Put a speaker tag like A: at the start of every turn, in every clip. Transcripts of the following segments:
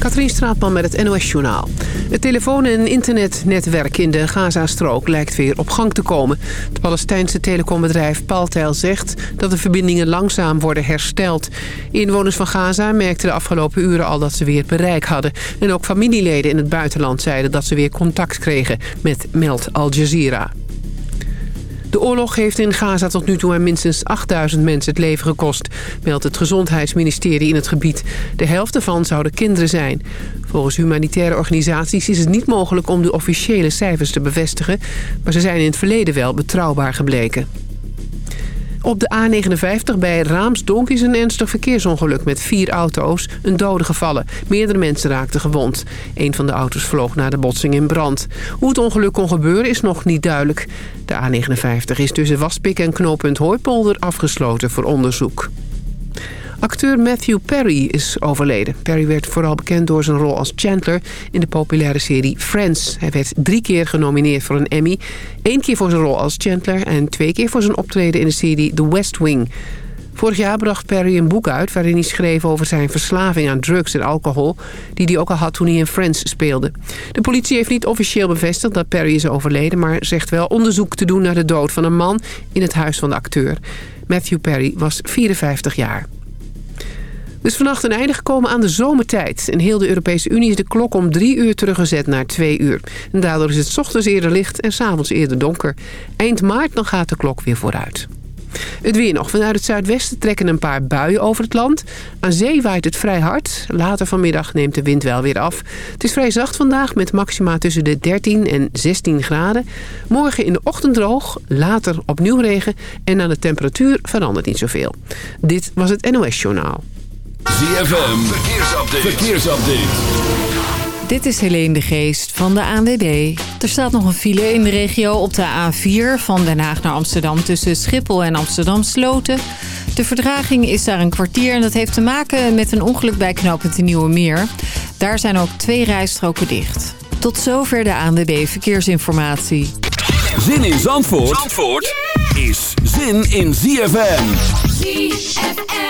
A: Katrien Straatman met het NOS-journaal. Het telefoon- en internetnetwerk in de Gaza-strook lijkt weer op gang te komen. Het Palestijnse telecombedrijf Paltel zegt dat de verbindingen langzaam worden hersteld. Inwoners van Gaza merkten de afgelopen uren al dat ze weer bereik hadden. En ook familieleden in het buitenland zeiden dat ze weer contact kregen met Meld Al Jazeera. De oorlog heeft in Gaza tot nu toe aan minstens 8000 mensen het leven gekost... meldt het gezondheidsministerie in het gebied. De helft ervan zouden kinderen zijn. Volgens humanitaire organisaties is het niet mogelijk om de officiële cijfers te bevestigen... maar ze zijn in het verleden wel betrouwbaar gebleken. Op de A59 bij Raamsdonk is een ernstig verkeersongeluk met vier auto's. Een dode gevallen. Meerdere mensen raakten gewond. Een van de auto's vloog na de botsing in brand. Hoe het ongeluk kon gebeuren is nog niet duidelijk. De A59 is tussen Waspik en knooppunt Hooipolder afgesloten voor onderzoek. Acteur Matthew Perry is overleden. Perry werd vooral bekend door zijn rol als Chandler in de populaire serie Friends. Hij werd drie keer genomineerd voor een Emmy. Eén keer voor zijn rol als Chandler en twee keer voor zijn optreden in de serie The West Wing. Vorig jaar bracht Perry een boek uit waarin hij schreef over zijn verslaving aan drugs en alcohol... die hij ook al had toen hij in Friends speelde. De politie heeft niet officieel bevestigd dat Perry is overleden... maar zegt wel onderzoek te doen naar de dood van een man in het huis van de acteur. Matthew Perry was 54 jaar. Dus vannacht een einde gekomen aan de zomertijd. In heel de Europese Unie is de klok om drie uur teruggezet naar twee uur. En daardoor is het ochtends eerder licht en s'avonds eerder donker. Eind maart dan gaat de klok weer vooruit. Het weer nog. Vanuit het zuidwesten trekken een paar buien over het land. Aan zee waait het vrij hard. Later vanmiddag neemt de wind wel weer af. Het is vrij zacht vandaag met maxima tussen de 13 en 16 graden. Morgen in de ochtend droog, later opnieuw regen... en aan de temperatuur verandert niet zoveel. Dit was het NOS Journaal.
B: ZFM, verkeersupdate. verkeersupdate.
C: Dit is Helene de Geest van de ANWB. Er staat nog een file in de regio op de A4 van Den Haag naar Amsterdam... tussen Schiphol en Amsterdam Sloten. De verdraging is daar een kwartier en dat heeft te maken met een ongeluk bij knooppunt de Nieuwe Meer. Daar zijn ook twee rijstroken dicht. Tot zover de ANWB Verkeersinformatie.
B: Zin in Zandvoort, Zandvoort is zin in ZFM. ZFM.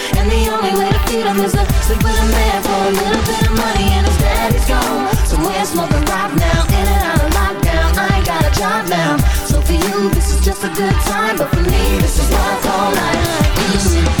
D: The only way to feed him is to sleep with a man for a little bit of money. And his daddy's gone. Somewhere smoking rock now. In and out of lockdown. I ain't got a job now. So for you, this is just a good time, but for me, this is what I call life.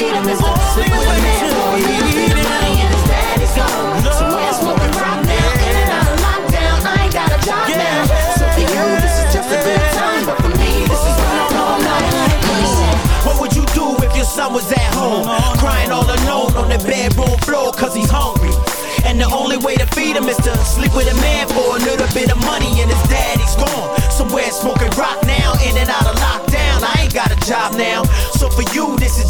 D: Only way to feed him is to sleep with a man for a bit of money and his daddy's gone. Somewhere smoking rock now, in and out of lockdown. I ain't got a job now. So for you, this is just a good time. But for me, this is what I call life.
E: What would you do if your son was at home? Crying all alone on the bedroom floor cause he's hungry. And the only way to feed him is to sleep with a man for a little bit of money and his daddy's gone. Somewhere smoking rock now, in and out of lockdown. I ain't got a job now. So for you, this is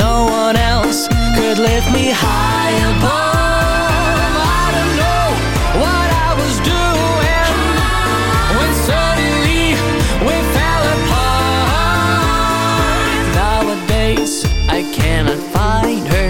F: no one else could lift me high above I don't know what I was doing When suddenly we fell apart. Nowadays I cannot find her.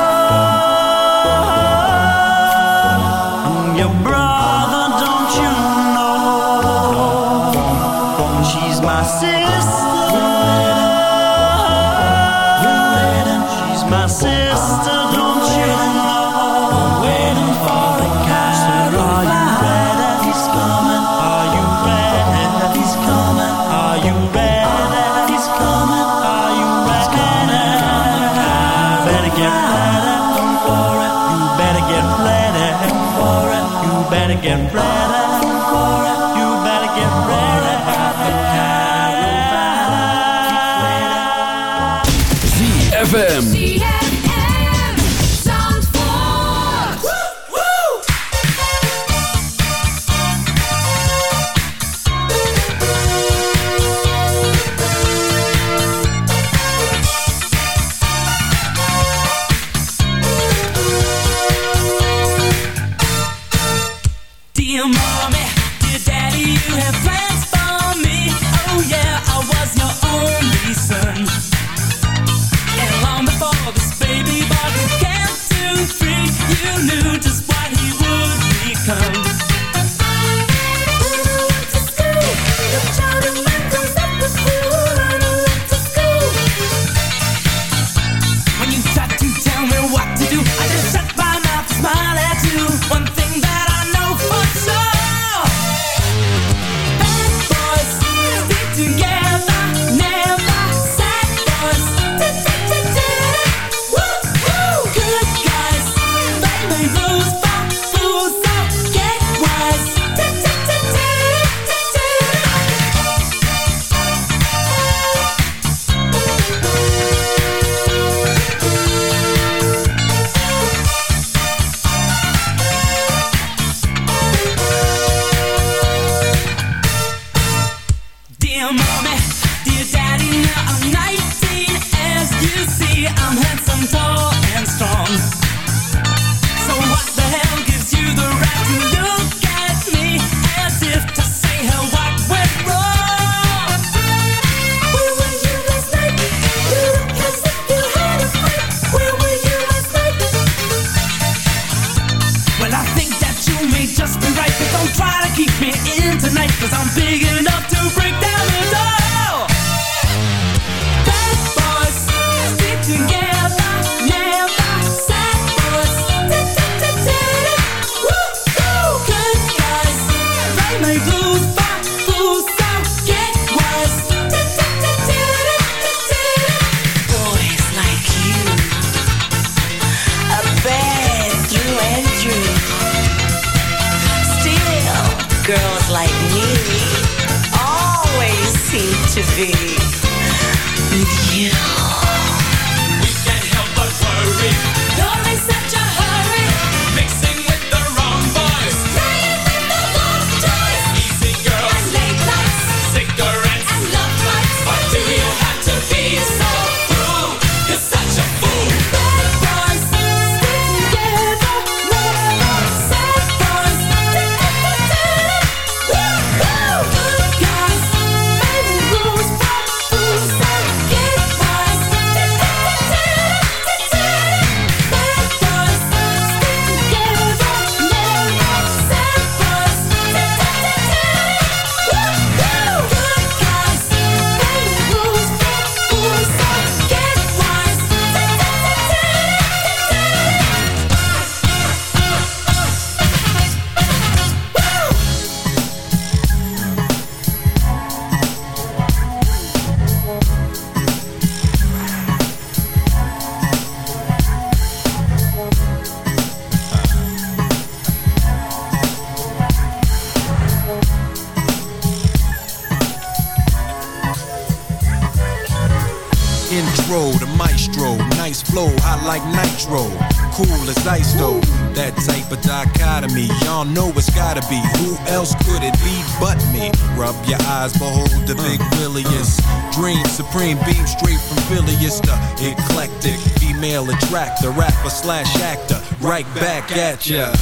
G: Eyes, behold the big mm. williest. Mm. Dream supreme, beam straight from Phileas, the eclectic female attractor, rapper slash actor. Right back at ya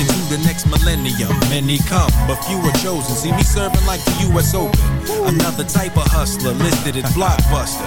G: into the next millennium. Many come, but few are chosen. See me serving like the U.S. Open. Another type of hustler listed as blockbuster.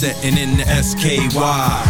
G: Sun setting in the SKY.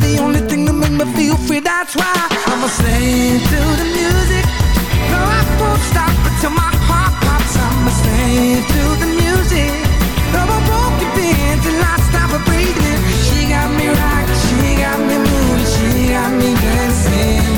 H: The only thing that make me feel free. That's why I'ma sing to the music. No, I won't stop until my heart pops. I'ma sing to the music. No, I won't give in till I stop breathing. She got me rocking, she got me moving, she got me dancing.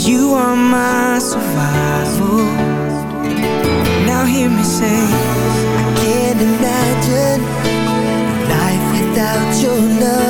I: Cause you are my survival. Now hear me say I can't imagine Life without your love.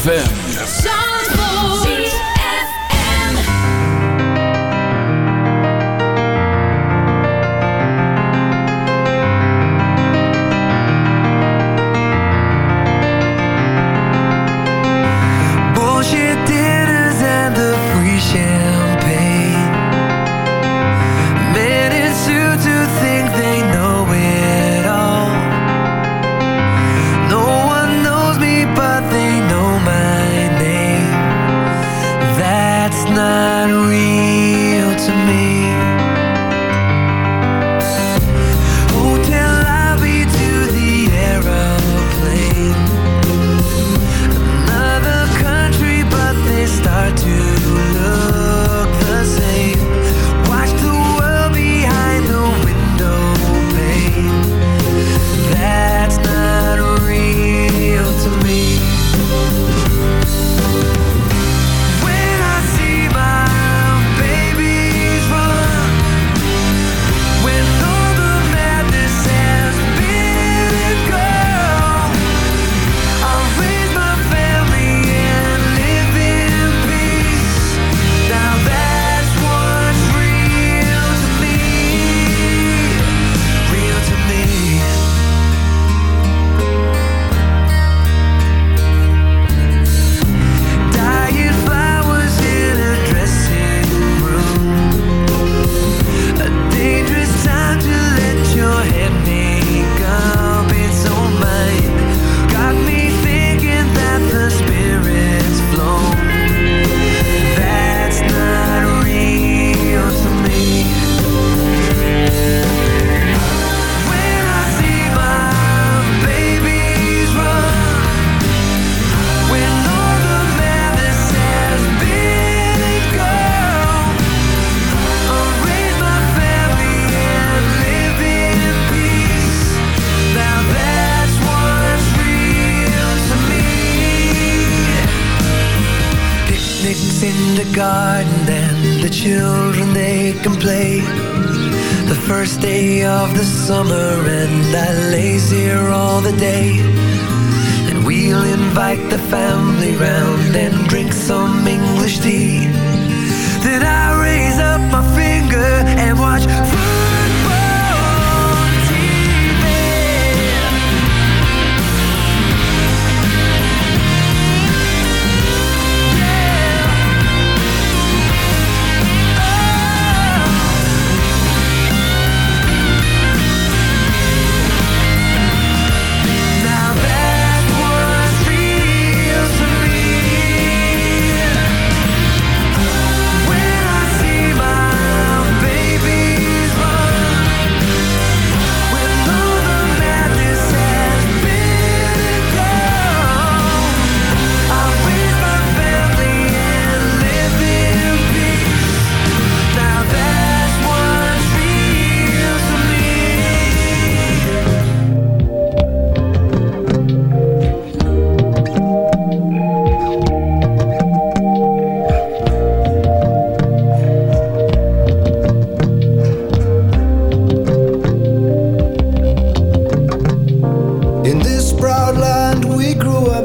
B: ZFM.
J: Summer,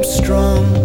K: strong.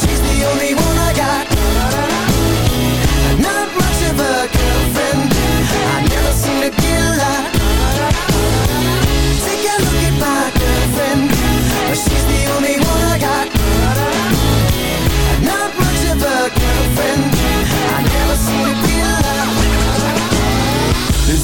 L: She's the only one I got. Not much of a girlfriend. I never seem to get lost. Take a look at my girlfriend. She's the only one I got. Not much of a girlfriend. I never seem to